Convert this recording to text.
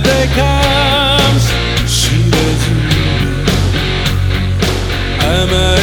they comes she doesn't I'm a